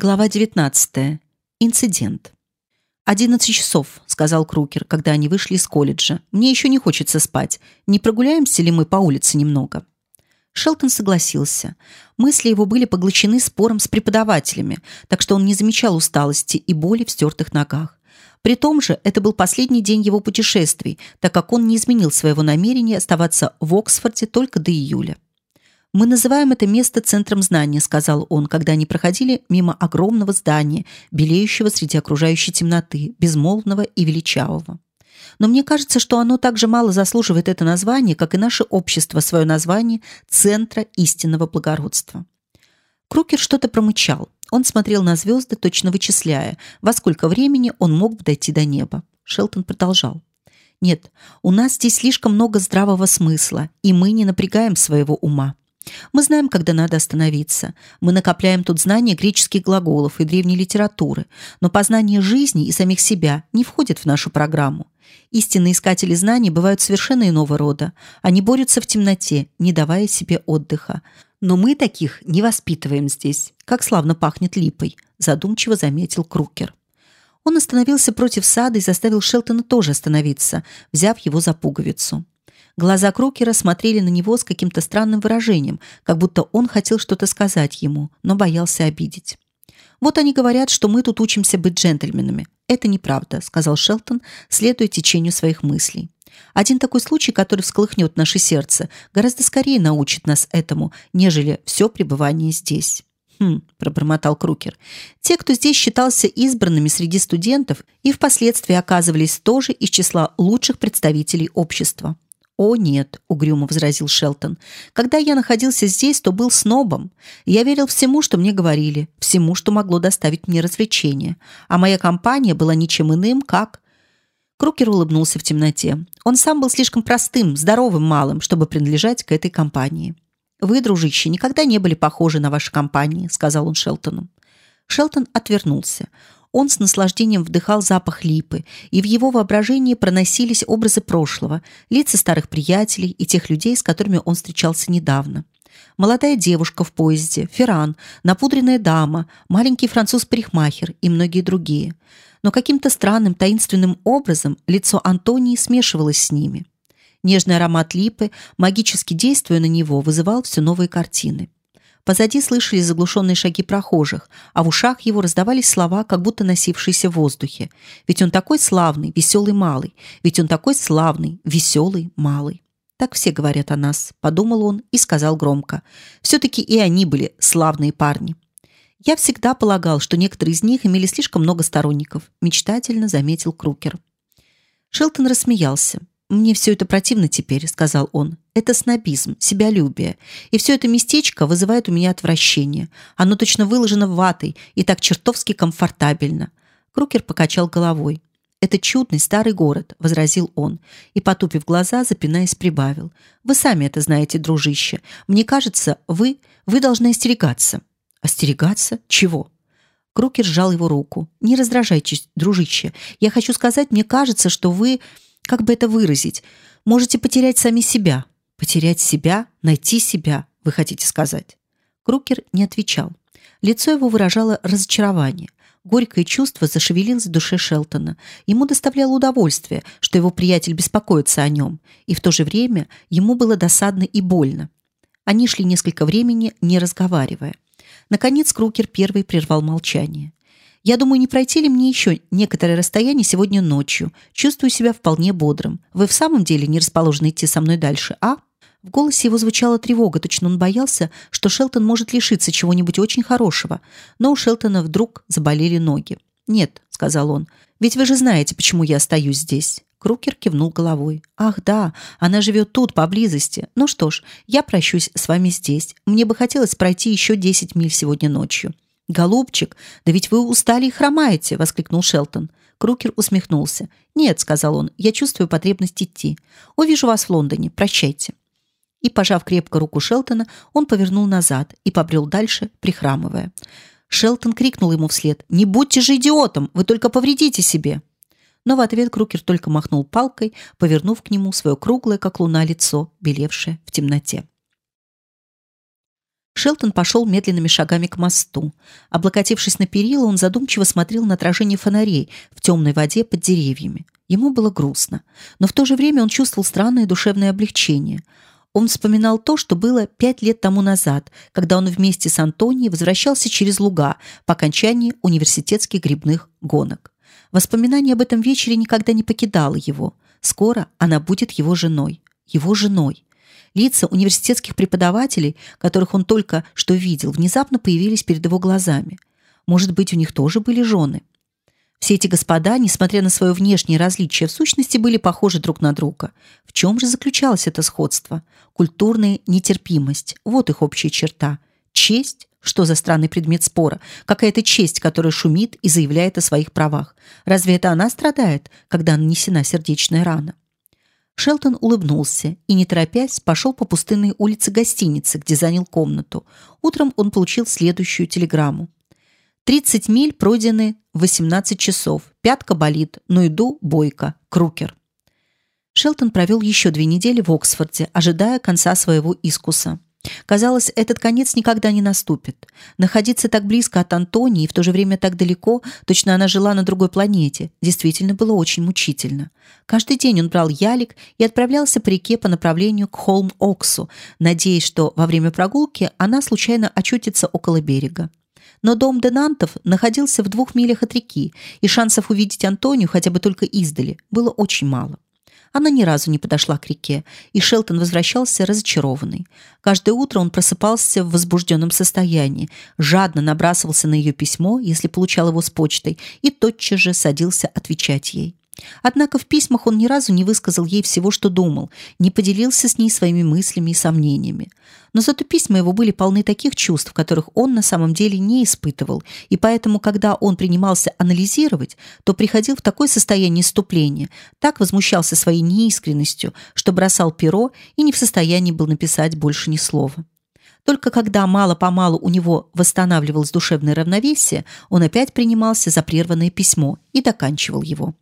Глава 19. Инцидент. «Одиннадцать часов», — сказал Крукер, когда они вышли из колледжа. «Мне еще не хочется спать. Не прогуляемся ли мы по улице немного?» Шелтон согласился. Мысли его были поглощены спором с преподавателями, так что он не замечал усталости и боли в стертых ногах. При том же это был последний день его путешествий, так как он не изменил своего намерения оставаться в Оксфорде только до июля. Мы называем это место центром знания, сказал он, когда они проходили мимо огромного здания, белеющего среди окружающей темноты, безмолвного и величавого. Но мне кажется, что оно также мало заслуживает это название, как и наше общество свое название центра истинного благородства. Крукер что-то промычал. Он смотрел на звезды, точно вычисляя, во сколько времени он мог дойти до неба. Шелтон продолжал. Нет, у нас здесь слишком много здравого смысла, и мы не напрягаем своего ума. Мы знаем, когда надо остановиться. Мы накопляем тут знания греческих глаголов и древней литературы, но познание жизни и самих себя не входит в нашу программу. Истинные искатели знаний бывают совершенно иного рода. Они борются в темноте, не давая себе отдыха. Но мы таких не воспитываем здесь. Как славно пахнет липой, задумчиво заметил Крукер. Он остановился против сада и заставил Шелтона тоже остановиться, взяв его за пуговицу. Глаза Крукера смотрели на него с каким-то странным выражением, как будто он хотел что-то сказать ему, но боялся обидеть. Вот они говорят, что мы тут учимся быть джентльменами. Это неправда, сказал Шелтон, следуя течению своих мыслей. Один такой случай, который всколыхнет наше сердце, гораздо скорее научит нас этому, нежели все пребывание здесь. Хм, пробормотал Крукер. Те, кто здесь считался избранными среди студентов и впоследствии оказывались тоже из числа лучших представителей общества. О нет, угрюмо возразил Шелтон. Когда я находился здесь, то был снобом. Я верил всему, что мне говорили, всему, что могло доставить мне развлечение, а моя компания была ничем иным, как Крукер улыбнулся в темноте. Он сам был слишком простым, здоровым малым, чтобы принадлежать к этой компании. Вы, дружище, никогда не были похожи на ваши компании, сказал он Шелтону. Шелтон отвернулся. Он с наслаждением вдыхал запах липы, и в его воображении проносились образы прошлого, лица старых приятелей и тех людей, с которыми он встречался недавно. Молодая девушка в поезде, Ферран, напудренная дама, маленький француз-парикмахер и многие другие. Но каким-то странным таинственным образом лицо Антонии смешивалось с ними. Нежный аромат липы, магически действуя на него, вызывал все новые картины. Позади слышались заглушенные шаги прохожих, а в ушах его раздавались слова, как будто носившиеся в воздухе. Ведь он такой славный, веселый малый. Ведь он такой славный, веселый малый. Так все говорят о нас, подумал он и сказал громко. Все-таки и они были славные парни. Я всегда полагал, что некоторые из них имели слишком много сторонников. Мечтательно заметил Крукер. Шелтон рассмеялся. Мне все это противно теперь, сказал он. Это снобизм, себялюбие, и все это местечко вызывает у меня отвращение. Оно точно выложено ватой и так чертовски комфортабельно. Крукер покачал головой. Это чудный старый город, возразил он и потупив глаза, запинаясь, прибавил: Вы сами это знаете, дружище. Мне кажется, вы вы должны остерегаться. Остерегаться чего? Крукер сжал его руку. Не раздражайтесь, дружище. Я хочу сказать, мне кажется, что вы как бы это выразить? Можете потерять сами себя. Потерять себя, найти себя, вы хотите сказать? Крукер не отвечал. Лицо его выражало разочарование. Горькое чувство зашевелилось в душе Шелтона. Ему доставляло удовольствие, что его приятель беспокоится о нем, и в то же время ему было досадно и больно. Они шли несколько времени, не разговаривая. Наконец Крукер первый прервал молчание. Я думаю, не пройти ли мне еще некоторое расстояние сегодня ночью. Чувствую себя вполне бодрым. Вы в самом деле не расположены идти со мной дальше, а? В голосе его звучала тревога, точно он боялся, что Шелтон может лишиться чего-нибудь очень хорошего. Но у Шелтона вдруг заболели ноги. Нет, сказал он. Ведь вы же знаете, почему я остаюсь здесь. Крукер кивнул головой. Ах, да, она живет тут поблизости. Ну что ж, я прощусь с вами здесь. Мне бы хотелось пройти еще десять миль сегодня ночью. Голубчик, да ведь вы устали и хромаете, воскликнул Шелтон. Крукер усмехнулся. Нет, сказал он, я чувствую потребность идти. Увижу вас в Лондоне. Прощайте. И пожав крепко руку Шелтона, он повернул назад и побрел дальше, прихрамывая. Шелтон крикнул ему вслед: "Не будьте же идиотом, вы только повредите себе". Но в ответ Крукер только махнул палкой, повернув к нему свое круглое, как луна, лицо, белевшее в темноте. Шелтон пошел медленными шагами к мосту. Облокотившись на перила, он задумчиво смотрел на отражение фонарей в темной воде под деревьями. Ему было грустно, но в то же время он чувствовал странное душевное облегчение. Он вспоминал то, что было пять лет тому назад, когда он вместе с Антонией возвращался через луга по окончании университетских грибных гонок. Воспоминание об этом вечере никогда не покидало его. Скоро она будет его женой. Его женой. Лица университетских преподавателей, которых он только что видел, внезапно появились перед его глазами. Может быть, у них тоже были жены. Все эти господа, несмотря на свое внешнее различие, в сущности были похожи друг на друга. В чем же заключалось это сходство? Культурная нетерпимость. Вот их общая черта. Честь? Что за странный предмет спора? Какая-то честь, которая шумит и заявляет о своих правах. Разве это она страдает, когда нанесена сердечная рана? Шелтон улыбнулся и, не торопясь, пошел по пустынной улице гостиницы, где занял комнату. Утром он получил следующую телеграмму. 30 миль пройдены 18 часов. Пятка болит, но иду бойко. Крукер. Шелтон провел еще две недели в Оксфорде, ожидая конца своего искуса. Казалось, этот конец никогда не наступит. Находиться так близко от Антонии и в то же время так далеко, точно она жила на другой планете, действительно было очень мучительно. Каждый день он брал ялик и отправлялся по реке по направлению к Холм-Оксу, надеясь, что во время прогулки она случайно очутится около берега. Но дом Денантов находился в двух милях от реки, и шансов увидеть Антонию хотя бы только издали было очень мало. Она ни разу не подошла к реке, и Шелтон возвращался разочарованный. Каждое утро он просыпался в возбужденном состоянии, жадно набрасывался на ее письмо, если получал его с почтой, и тотчас же садился отвечать ей. Однако в письмах он ни разу не высказал ей всего, что думал, не поделился с ней своими мыслями и сомнениями. Но зато письма его были полны таких чувств, которых он на самом деле не испытывал, и поэтому, когда он принимался анализировать, то приходил в такое состояние иступления, так возмущался своей неискренностью, что бросал перо и не в состоянии был написать больше ни слова. Только когда мало-помалу у него восстанавливалось душевное равновесие, он опять принимался за прерванное письмо и доканчивал его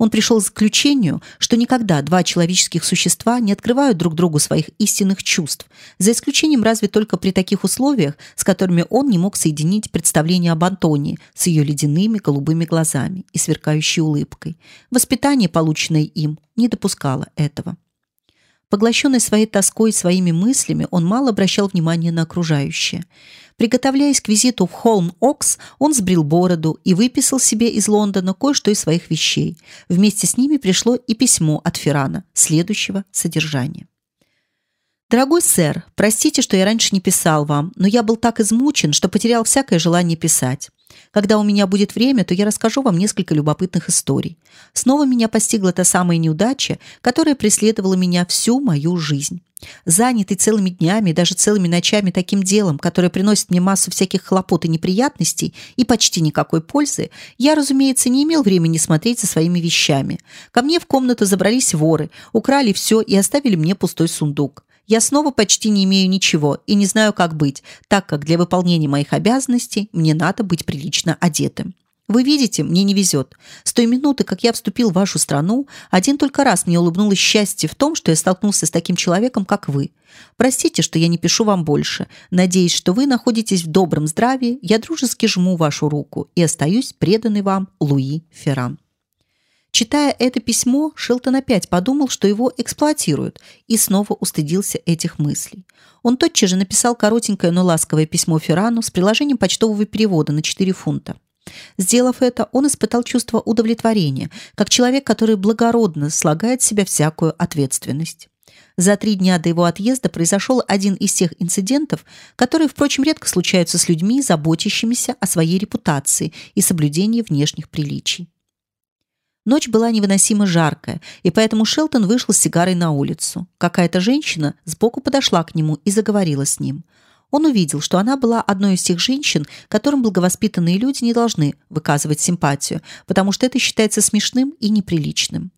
он пришел к заключению, что никогда два человеческих существа не открывают друг другу своих истинных чувств, за исключением разве только при таких условиях, с которыми он не мог соединить представление об Антонии с ее ледяными голубыми глазами и сверкающей улыбкой. Воспитание, полученное им, не допускало этого. Поглощенный своей тоской и своими мыслями, он мало обращал внимания на окружающее. Приготовляясь к визиту в Холм-Окс, он сбрил бороду и выписал себе из Лондона кое-что из своих вещей. Вместе с ними пришло и письмо от Феррана, следующего содержания. Дорогой сэр, простите, что я раньше не писал вам, но я был так измучен, что потерял всякое желание писать. Когда у меня будет время, то я расскажу вам несколько любопытных историй. Снова меня постигла та самая неудача, которая преследовала меня всю мою жизнь. Занятый целыми днями, даже целыми ночами таким делом, которое приносит мне массу всяких хлопот и неприятностей и почти никакой пользы, я, разумеется, не имел времени смотреть за своими вещами. Ко мне в комнату забрались воры, украли все и оставили мне пустой сундук. Я снова почти не имею ничего и не знаю, как быть, так как для выполнения моих обязанностей мне надо быть прилично одетым. Вы видите, мне не везет. С той минуты, как я вступил в вашу страну, один только раз мне улыбнулось счастье в том, что я столкнулся с таким человеком, как вы. Простите, что я не пишу вам больше. Надеюсь, что вы находитесь в добром здравии. Я дружески жму вашу руку и остаюсь преданный вам Луи Ферран. Читая это письмо, Шелтон опять подумал, что его эксплуатируют, и снова устыдился этих мыслей. Он тотчас же написал коротенькое, но ласковое письмо Феррану с приложением почтового перевода на 4 фунта. Сделав это, он испытал чувство удовлетворения, как человек, который благородно слагает в себя всякую ответственность. За три дня до его отъезда произошел один из тех инцидентов, которые, впрочем, редко случаются с людьми, заботящимися о своей репутации и соблюдении внешних приличий. Ночь была невыносимо жаркая, и поэтому Шелтон вышел с сигарой на улицу. Какая-то женщина сбоку подошла к нему и заговорила с ним. Он увидел, что она была одной из тех женщин, которым благовоспитанные люди не должны выказывать симпатию, потому что это считается смешным и неприличным.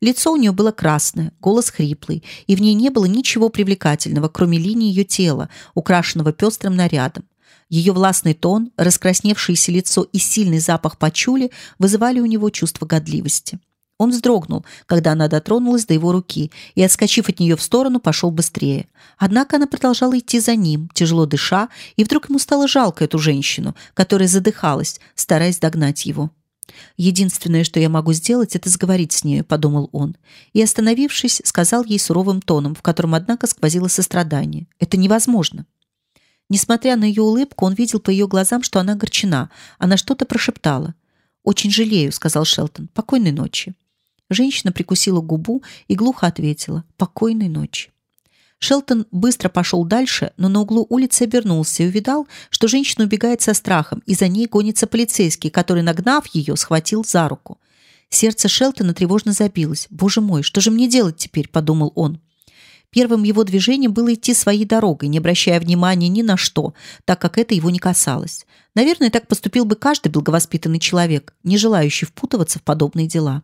Лицо у нее было красное, голос хриплый, и в ней не было ничего привлекательного, кроме линии ее тела, украшенного пестрым нарядом. Ее властный тон, раскрасневшееся лицо и сильный запах пачули вызывали у него чувство годливости. Он вздрогнул, когда она дотронулась до его руки, и, отскочив от нее в сторону, пошел быстрее. Однако она продолжала идти за ним, тяжело дыша, и вдруг ему стало жалко эту женщину, которая задыхалась, стараясь догнать его. Единственное, что я могу сделать, это сговорить с ней, подумал он, и, остановившись, сказал ей суровым тоном, в котором однако сквозило сострадание: "Это невозможно". Несмотря на ее улыбку, он видел по ее глазам, что она огорчена. Она что-то прошептала. «Очень жалею», — сказал Шелтон. «Покойной ночи». Женщина прикусила губу и глухо ответила «Покойной ночи». Шелтон быстро пошел дальше, но на углу улицы обернулся и увидал, что женщина убегает со страхом, и за ней гонится полицейский, который, нагнав ее, схватил за руку. Сердце Шелтона тревожно забилось. «Боже мой, что же мне делать теперь?» – подумал он. Первым его движением было идти своей дорогой, не обращая внимания ни на что, так как это его не касалось. Наверное, так поступил бы каждый благовоспитанный человек, не желающий впутываться в подобные дела.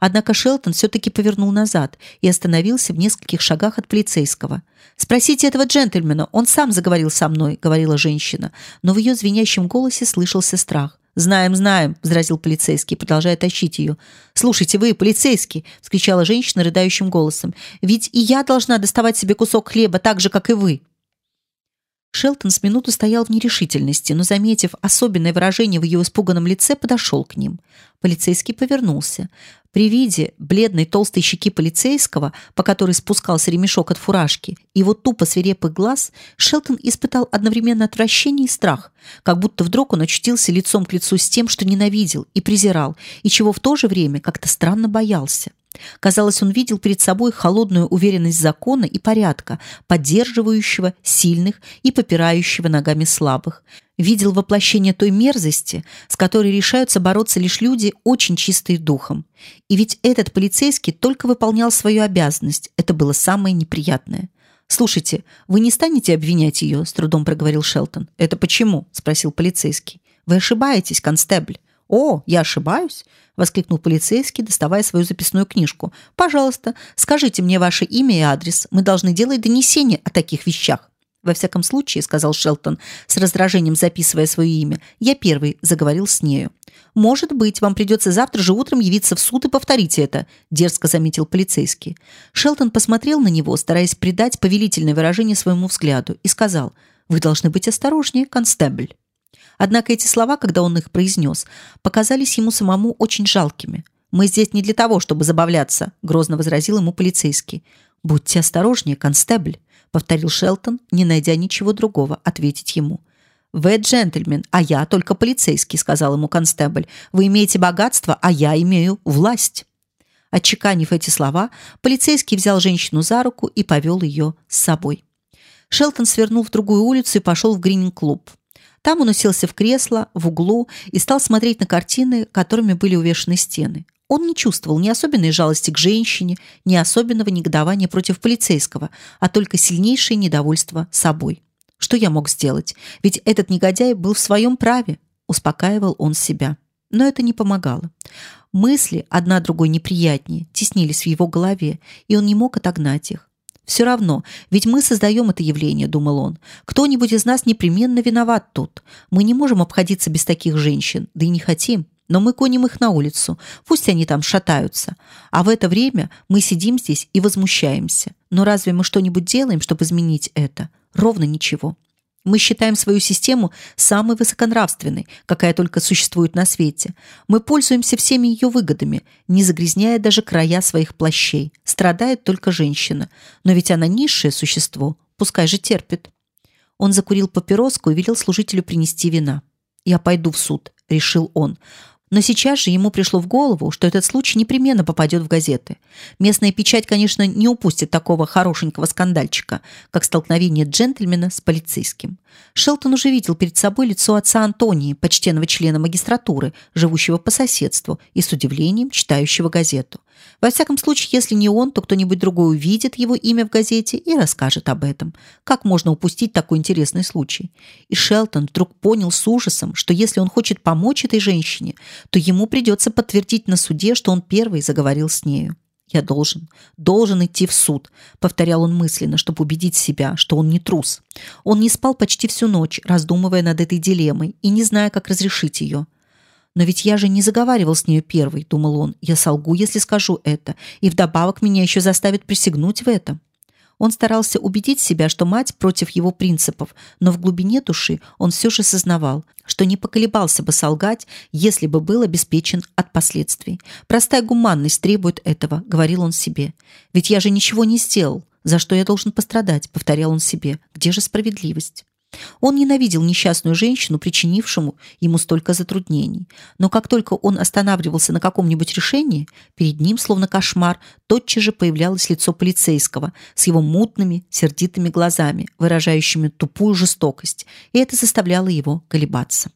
Однако Шелтон все-таки повернул назад и остановился в нескольких шагах от полицейского. «Спросите этого джентльмена, он сам заговорил со мной», — говорила женщина, но в ее звенящем голосе слышался страх. «Знаем, знаем», — возразил полицейский, продолжая тащить ее. «Слушайте вы, полицейский!» — вскричала женщина рыдающим голосом. «Ведь и я должна доставать себе кусок хлеба так же, как и вы». Шелтон с минуту стоял в нерешительности, но, заметив особенное выражение в ее испуганном лице, подошел к ним. Полицейский повернулся. При виде бледной толстой щеки полицейского, по которой спускался ремешок от фуражки, и его тупо свирепых глаз, Шелтон испытал одновременно отвращение и страх, как будто вдруг он очутился лицом к лицу с тем, что ненавидел и презирал, и чего в то же время как-то странно боялся. Казалось, он видел перед собой холодную уверенность закона и порядка, поддерживающего сильных и попирающего ногами слабых. Видел воплощение той мерзости, с которой решаются бороться лишь люди очень чистые духом. И ведь этот полицейский только выполнял свою обязанность. Это было самое неприятное. Слушайте, вы не станете обвинять ее? с трудом проговорил Шелтон. Это почему? спросил полицейский. Вы ошибаетесь, констебль. О, я ошибаюсь? воскликнул полицейский, доставая свою записную книжку. Пожалуйста, скажите мне ваше имя и адрес. Мы должны делать донесение о таких вещах. Во всяком случае, сказал Шелтон, с раздражением записывая свое имя. Я первый заговорил с нею. Может быть, вам придется завтра же утром явиться в суд и повторить это, дерзко заметил полицейский. Шелтон посмотрел на него, стараясь придать повелительное выражение своему взгляду, и сказал: "Вы должны быть осторожнее, констебль". Однако эти слова, когда он их произнес, показались ему самому очень жалкими. Мы здесь не для того, чтобы забавляться, грозно возразил ему полицейский. Будьте осторожнее, констебль, повторил Шелтон, не найдя ничего другого ответить ему. Вы джентльмен, а я только полицейский, сказал ему констебль. Вы имеете богатство, а я имею власть. Отчеканив эти слова, полицейский взял женщину за руку и повел ее с собой. Шелтон свернул в другую улицу и пошел в Грининг-клуб. Там он уселся в кресло в углу и стал смотреть на картины, которыми были увешаны стены. Он не чувствовал ни особенной жалости к женщине, ни особенного негодования против полицейского, а только сильнейшее недовольство собой. Что я мог сделать? Ведь этот негодяй был в своем праве, успокаивал он себя. Но это не помогало. Мысли, одна другой неприятнее, теснились в его голове, и он не мог отогнать их. Все равно, ведь мы создаем это явление, думал он. Кто-нибудь из нас непременно виноват тут. Мы не можем обходиться без таких женщин, да и не хотим. Но мы гоним их на улицу. Пусть они там шатаются. А в это время мы сидим здесь и возмущаемся. Но разве мы что-нибудь делаем, чтобы изменить это? Ровно ничего. Мы считаем свою систему самой высоконравственной, какая только существует на свете. Мы пользуемся всеми ее выгодами, не загрязняя даже края своих плащей. Страдает только женщина, но ведь она низшее существо, пускай же терпит. Он закурил папироску и велел служителю принести вина. Я пойду в суд, решил он. Но сейчас же ему пришло в голову, что этот случай непременно попадет в газеты. Местная печать, конечно, не упустит такого хорошенького скандальчика, как столкновение джентльмена с полицейским. Шелтон уже видел перед собой лицо отца Антонии, почтенного члена магистратуры, живущего по соседству и с удивлением читающего газету. Во всяком случае, если не он, то кто-нибудь другой увидит его имя в газете и расскажет об этом. Как можно упустить такой интересный случай? И Шелтон вдруг понял с ужасом, что если он хочет помочь этой женщине, то ему придется подтвердить на суде, что он первый заговорил с нею. Я должен, должен идти в суд, повторял он мысленно, чтобы убедить себя, что он не трус. Он не спал почти всю ночь, раздумывая над этой дилеммой и не зная, как разрешить ее. Но ведь я же не заговаривал с нею первый, думал он. Я солгу, если скажу это, и вдобавок меня еще заставят присягнуть в этом. Он старался убедить себя, что мать против его принципов, но в глубине души он все же сознавал, что не поколебался бы солгать, если бы был обеспечен от последствий. Простая гуманность требует этого, говорил он себе. Ведь я же ничего не сделал, за что я должен пострадать, повторял он себе. Где же справедливость? Он ненавидел несчастную женщину, причинившему ему столько затруднений. Но как только он останавливался на каком-нибудь решении, перед ним, словно кошмар, тотчас же появлялось лицо полицейского с его мутными, сердитыми глазами, выражающими тупую жестокость, и это заставляло его колебаться.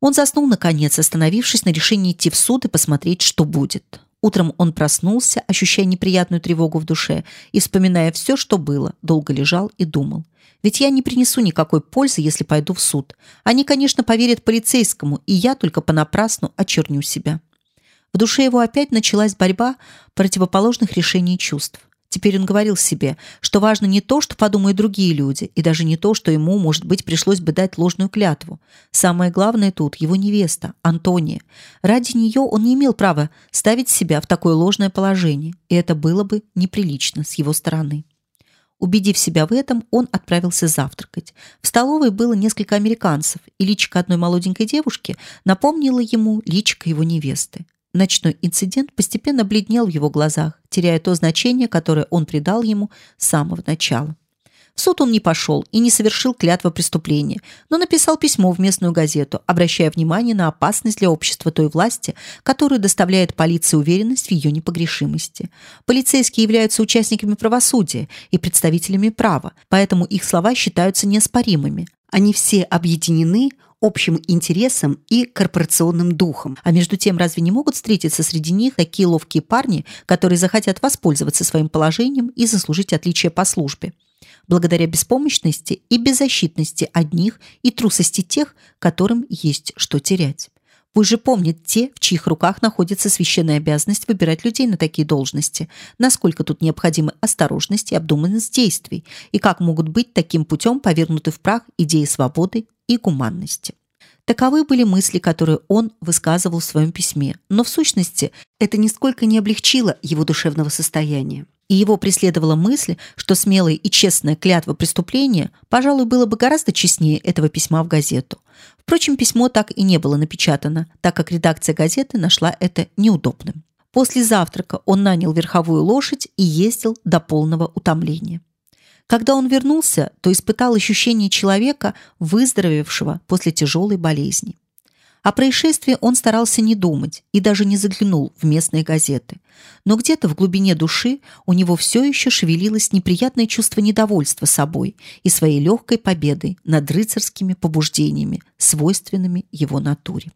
Он заснул наконец, остановившись на решении идти в суд и посмотреть, что будет. Утром он проснулся, ощущая неприятную тревогу в душе и вспоминая все, что было, долго лежал и думал. Ведь я не принесу никакой пользы, если пойду в суд. Они, конечно, поверят полицейскому, и я только понапрасну очерню себя. В душе его опять началась борьба противоположных решений чувств. Теперь он говорил себе, что важно не то, что подумают другие люди, и даже не то, что ему, может быть, пришлось бы дать ложную клятву. Самое главное тут его невеста, Антония. Ради нее он не имел права ставить себя в такое ложное положение, и это было бы неприлично с его стороны. Убедив себя в этом, он отправился завтракать. В столовой было несколько американцев, и личико одной молоденькой девушки напомнило ему личико его невесты. Ночной инцидент постепенно бледнел в его глазах, теряя то значение, которое он придал ему с самого начала. В суд он не пошел и не совершил клятва преступления, но написал письмо в местную газету, обращая внимание на опасность для общества той власти, которую доставляет полиции уверенность в ее непогрешимости. Полицейские являются участниками правосудия и представителями права, поэтому их слова считаются неоспоримыми. Они все объединены общим интересом и корпорационным духом. А между тем, разве не могут встретиться среди них такие ловкие парни, которые захотят воспользоваться своим положением и заслужить отличие по службе? благодаря беспомощности и беззащитности одних и трусости тех, которым есть что терять. Пусть же помнят те, в чьих руках находится священная обязанность выбирать людей на такие должности, насколько тут необходимы осторожность и обдуманность действий, и как могут быть таким путем повернуты в прах идеи свободы и гуманности. Таковы были мысли, которые он высказывал в своем письме, но в сущности это нисколько не облегчило его душевного состояния и его преследовала мысль, что смелая и честная клятва преступления, пожалуй, было бы гораздо честнее этого письма в газету. Впрочем, письмо так и не было напечатано, так как редакция газеты нашла это неудобным. После завтрака он нанял верховую лошадь и ездил до полного утомления. Когда он вернулся, то испытал ощущение человека, выздоровевшего после тяжелой болезни. О происшествии он старался не думать и даже не заглянул в местные газеты. Но где-то в глубине души у него все еще шевелилось неприятное чувство недовольства собой и своей легкой победой над рыцарскими побуждениями, свойственными его натуре.